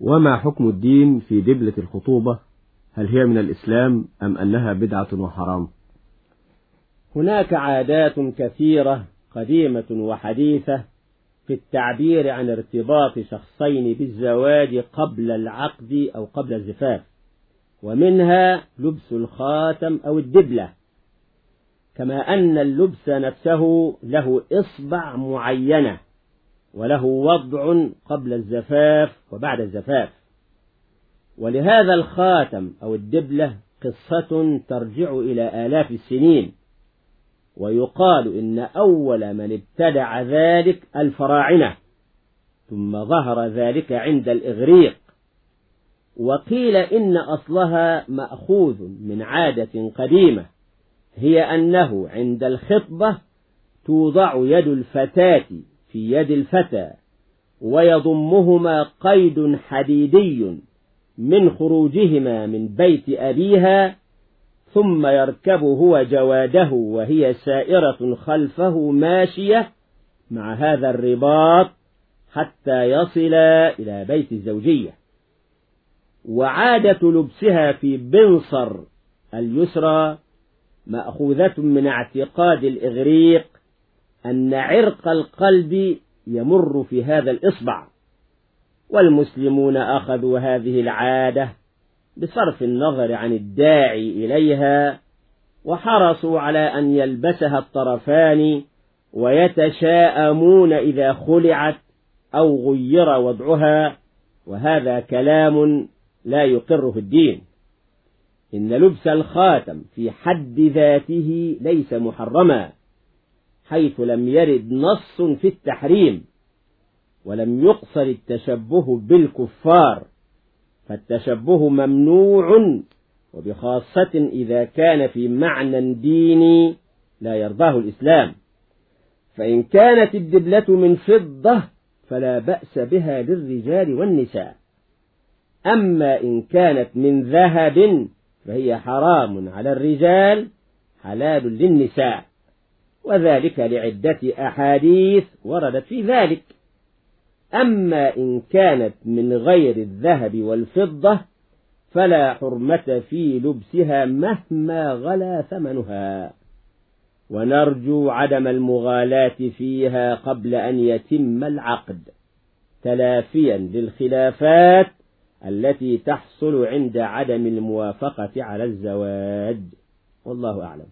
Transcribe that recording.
وما حكم الدين في دبلة الخطوبة؟ هل هي من الإسلام أم أنها بدعة وحرام؟ هناك عادات كثيرة قديمة وحديثة في التعبير عن ارتباط شخصين بالزواج قبل العقد أو قبل الزفاف ومنها لبس الخاتم أو الدبلة كما أن اللبس نفسه له إصبع معينة. وله وضع قبل الزفاف وبعد الزفاف. ولهذا الخاتم أو الدبلة قصة ترجع إلى آلاف السنين ويقال إن أول من ابتدع ذلك الفراعنة ثم ظهر ذلك عند الإغريق. وقيل إن أصلها مأخوذ من عادة قديمة هي أنه عند الخطبة توضع يد الفتاة في يد الفتى ويضمهما قيد حديدي من خروجهما من بيت أبيها ثم يركب هو جواده وهي سائرة خلفه ماشية مع هذا الرباط حتى يصل إلى بيت الزوجية. وعادة لبسها في بنصر اليسرى مأخوذة من اعتقاد الإغريق أن عرق القلب يمر في هذا الإصبع. والمسلمون أخذوا هذه العادة بصرف النظر عن الداعي إليها وحرصوا على أن يلبسها الطرفان ويتشاءمون إذا خلعت أو غير وضعها وهذا كلام لا يقره الدين. إن لبس الخاتم في حد ذاته ليس محرما. حيث لم يرد نص في التحريم ولم يقصر التشبه بالكفار فالتشبه ممنوع وبخاصة إذا كان في معنى ديني لا يرضاه الإسلام. فإن كانت الدبلة من فضة فلا بأس بها للرجال والنساء. أما إن كانت من ذهب فهي حرام على الرجال حلال للنساء. وذلك لعدة أحاديث وردت في ذلك. أما إن كانت من غير الذهب والفضة فلا حرمة في لبسها مهما غلا ثمنها. ونرجو عدم المغالاة فيها قبل أن يتم العقد تلافيا للخلافات التي تحصل عند عدم الموافقة على الزواج. والله أعلم.